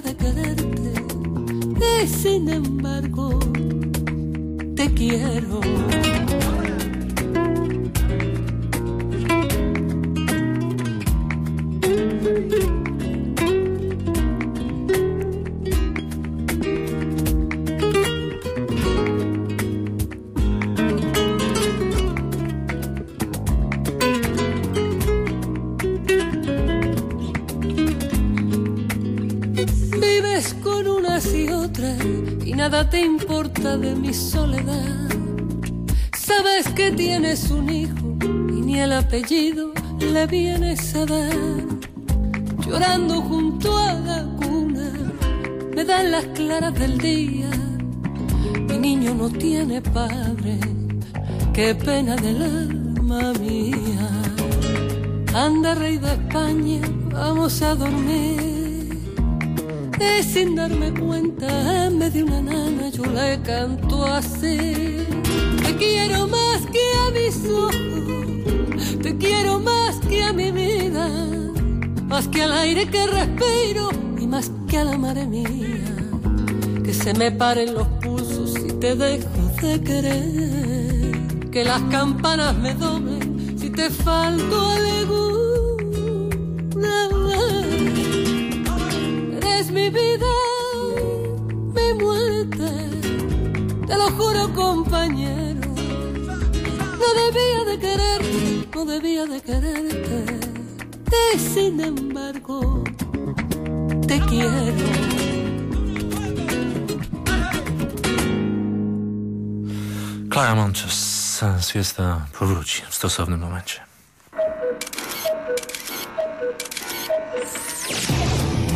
de quererte y sin embargo te quiero. Te importa de mi soledad. Sabes que tienes un hijo y ni el apellido le vienes a dar. Llorando junto a la cuna, me dan las claras del día. Mi niño no tiene padre, qué pena del alma mía. Anda, rey de España, vamos a dormir. Y sin darme cuenta, en vez de una nana, yo le canto así. Te quiero más que a mis ojos, te quiero más que a mi vida, más que al aire que respiro y más que a la madre mía. Que se me paren los pulsos si te dejo de querer, que las campanas me doblen si te falto alguna. De quererte, no debía de quererte. Y sin embargo, te quiero. Klara Montes, Siesta powróci w stosownym momencie.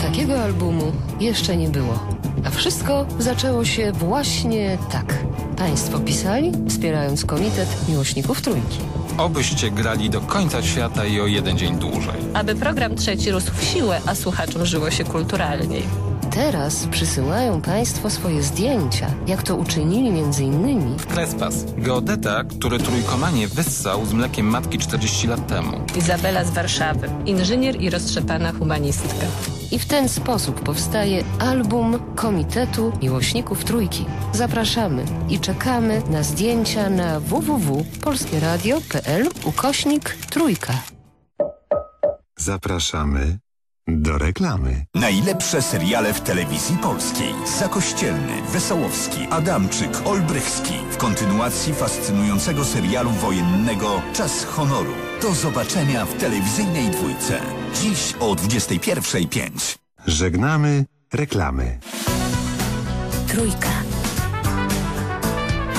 Takiego albumu jeszcze nie było. A wszystko zaczęło się właśnie tak. Państwo pisali, wspierając Komitet Miłośników Trójki. Obyście grali do końca świata i o jeden dzień dłużej. aby program trzeci rósł w siłę, a słuchaczom żyło się kulturalniej. Teraz przysyłają Państwo swoje zdjęcia, jak to uczynili między innymi Krespas, geodeta, który trójkomanie wyssał z mlekiem matki 40 lat temu. Izabela z Warszawy, inżynier i roztrzepana humanistka. I w ten sposób powstaje album Komitetu Miłośników Trójki. Zapraszamy i czekamy na zdjęcia na www.polskieradio.pl ukośnik Trójka. Zapraszamy do reklamy. Najlepsze seriale w telewizji polskiej. Zakościelny, Wesołowski, Adamczyk, Olbrychski. W kontynuacji fascynującego serialu wojennego Czas honoru. Do zobaczenia w telewizyjnej dwójce. Dziś o 21.05. Żegnamy reklamy. Trójka.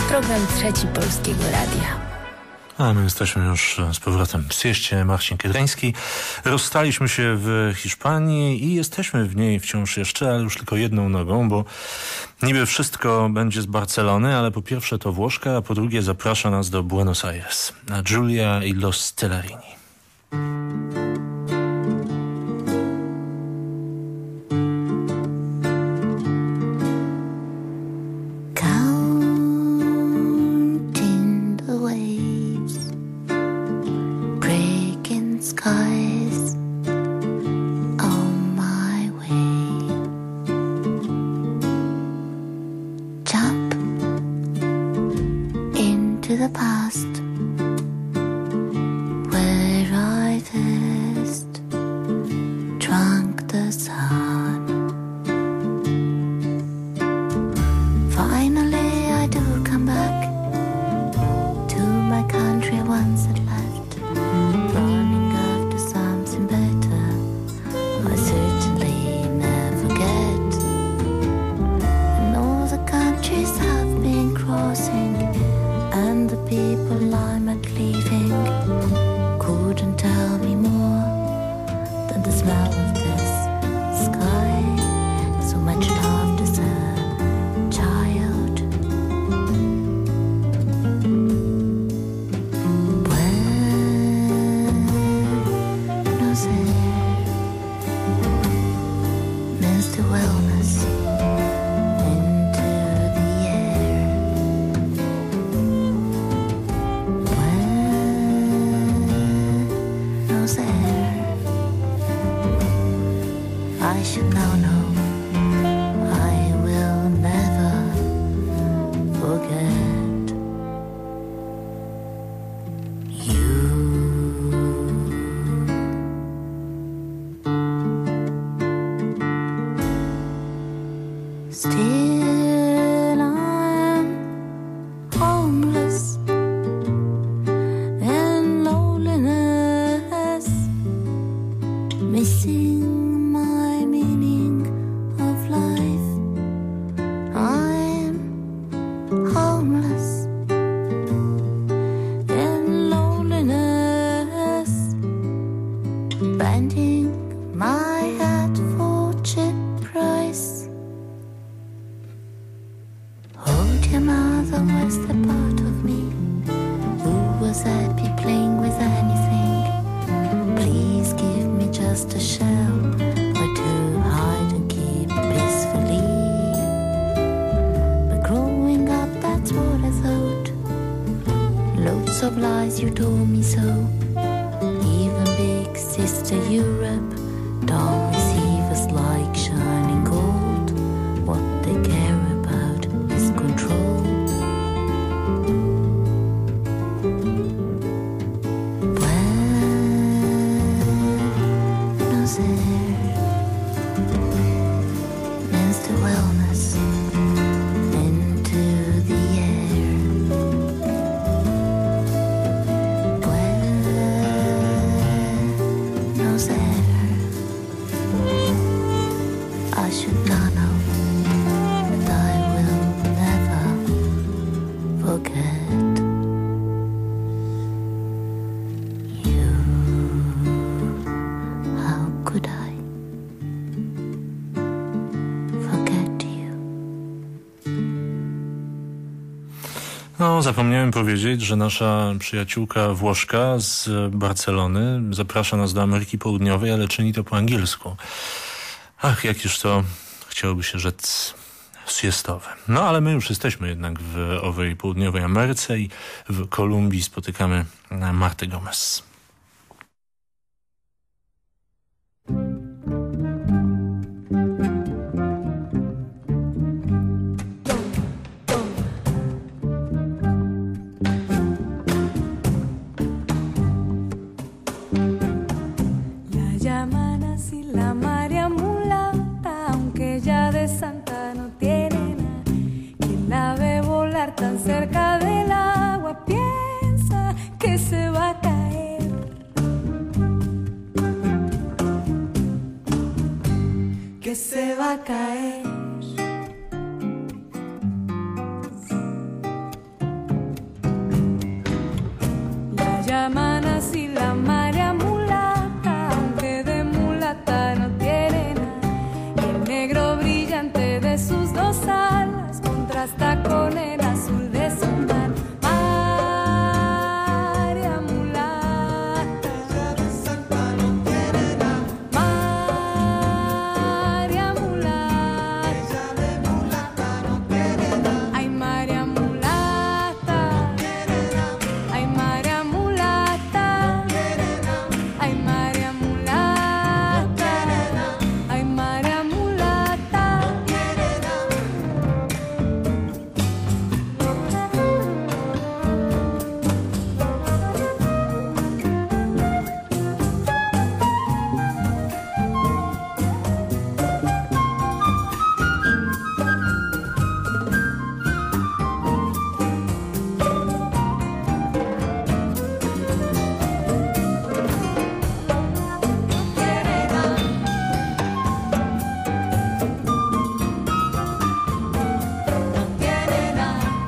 Program trzeci Polskiego Radia. A my jesteśmy już z powrotem w Sieście. Marcin Kiedrański. Rozstaliśmy się w Hiszpanii i jesteśmy w niej wciąż jeszcze, ale już tylko jedną nogą, bo niby wszystko będzie z Barcelony, ale po pierwsze to Włoszka, a po drugie zaprasza nas do Buenos Aires. A Giulia i Los Stellarini. The past I should now know I will never forget you. Still Ah. Loads of lies, you told me so. Even big sister Europe don't receive No, zapomniałem powiedzieć, że nasza przyjaciółka Włoszka z Barcelony zaprasza nas do Ameryki Południowej, ale czyni to po angielsku. Ach, jakież to chciałoby się rzec siestowe. No, ale my już jesteśmy jednak w owej południowej Ameryce i w Kolumbii spotykamy Martę Gomez. 世は変え